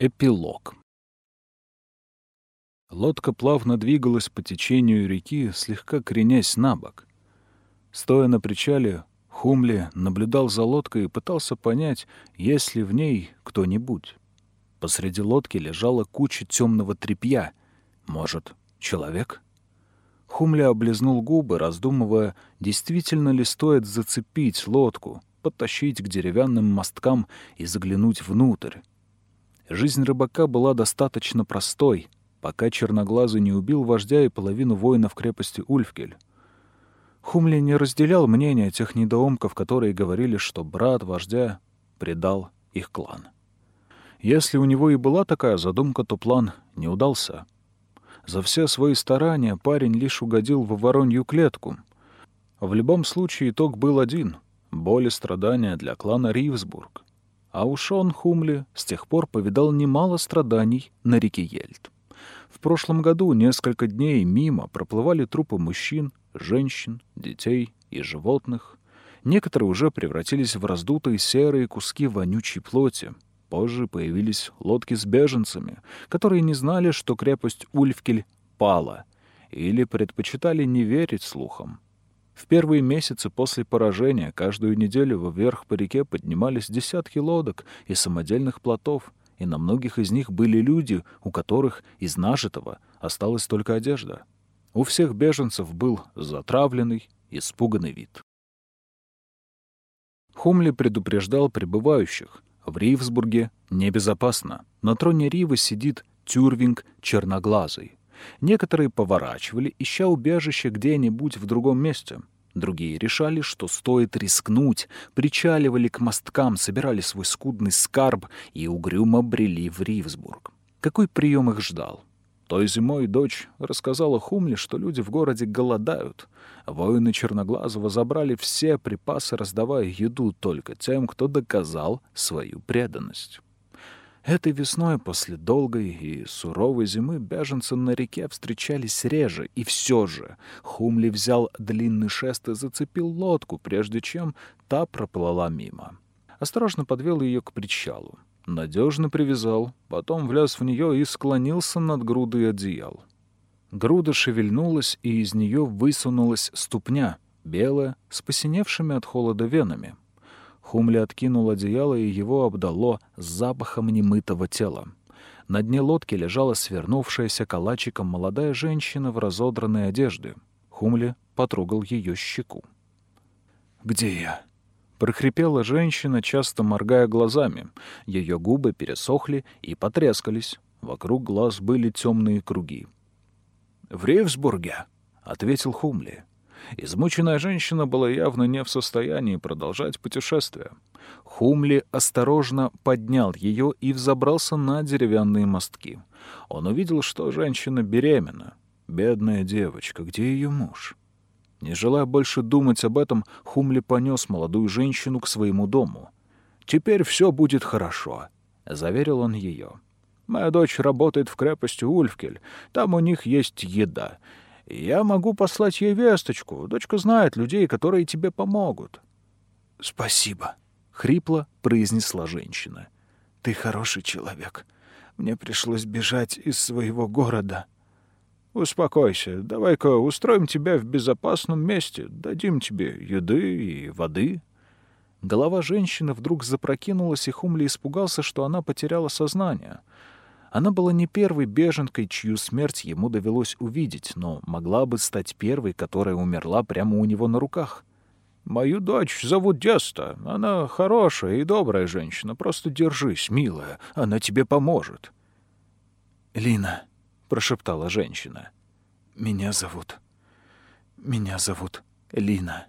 Эпилог. Лодка плавно двигалась по течению реки, слегка кренясь на бок. Стоя на причале, Хумли наблюдал за лодкой и пытался понять, есть ли в ней кто-нибудь. Посреди лодки лежала куча темного тряпья. Может, человек? Хумли облизнул губы, раздумывая, действительно ли стоит зацепить лодку, подтащить к деревянным мосткам и заглянуть внутрь. Жизнь рыбака была достаточно простой, пока Черноглазый не убил вождя и половину воинов крепости Ульфкель. Хумли не разделял мнения тех недоумков, которые говорили, что брат вождя предал их клан. Если у него и была такая задумка, то план не удался. За все свои старания парень лишь угодил в воронью клетку. В любом случае итог был один — боль и страдания для клана Ривсбург. А уж он, Хумли, с тех пор повидал немало страданий на реке Ельт. В прошлом году несколько дней мимо проплывали трупы мужчин, женщин, детей и животных. Некоторые уже превратились в раздутые серые куски вонючей плоти. Позже появились лодки с беженцами, которые не знали, что крепость Ульфкель пала, или предпочитали не верить слухам. В первые месяцы после поражения каждую неделю вверх по реке поднимались десятки лодок и самодельных плотов, и на многих из них были люди, у которых из нажитого осталась только одежда. У всех беженцев был затравленный, испуганный вид. Хумли предупреждал прибывающих. В Ривсбурге небезопасно. На троне Ривы сидит Тюрвинг черноглазый. Некоторые поворачивали, ища убежище где-нибудь в другом месте. Другие решали, что стоит рискнуть, причаливали к мосткам, собирали свой скудный скарб и угрюмо брели в Ривсбург. Какой прием их ждал? Той зимой дочь рассказала Хумле, что люди в городе голодают. Воины Черноглазого забрали все припасы, раздавая еду только тем, кто доказал свою преданность. Этой весной, после долгой и суровой зимы, беженцы на реке встречались реже, и все же Хумли взял длинный шест и зацепил лодку, прежде чем та проплыла мимо. Осторожно подвел ее к причалу. Надежно привязал, потом влез в нее и склонился над грудой одеял. Груда шевельнулась, и из нее высунулась ступня, белая, с посиневшими от холода венами. Хумли откинул одеяло, и его обдало запахом немытого тела. На дне лодки лежала свернувшаяся калачиком молодая женщина в разодранной одежде. Хумли потрогал ее щеку. «Где я?» — прохрипела женщина, часто моргая глазами. Ее губы пересохли и потрескались. Вокруг глаз были темные круги. «В Рейвсбурге», — ответил Хумли. Измученная женщина была явно не в состоянии продолжать путешествие. Хумли осторожно поднял ее и взобрался на деревянные мостки. Он увидел, что женщина беременна. Бедная девочка, где ее муж? Не желая больше думать об этом, Хумли понес молодую женщину к своему дому. «Теперь все будет хорошо», — заверил он ее. «Моя дочь работает в крепости Ульфкель. Там у них есть еда. Я могу послать ей весточку. Дочка знает людей, которые тебе помогут. — Спасибо, — хрипло произнесла женщина. — Ты хороший человек. Мне пришлось бежать из своего города. — Успокойся. Давай-ка устроим тебя в безопасном месте. Дадим тебе еды и воды. Голова женщины вдруг запрокинулась, и Хумли испугался, что она потеряла сознание — она была не первой беженкой, чью смерть ему довелось увидеть, но могла бы стать первой, которая умерла прямо у него на руках. «Мою дочь зовут Деста. Она хорошая и добрая женщина. Просто держись, милая, она тебе поможет». «Лина», — прошептала женщина, — «меня зовут... Меня зовут Лина».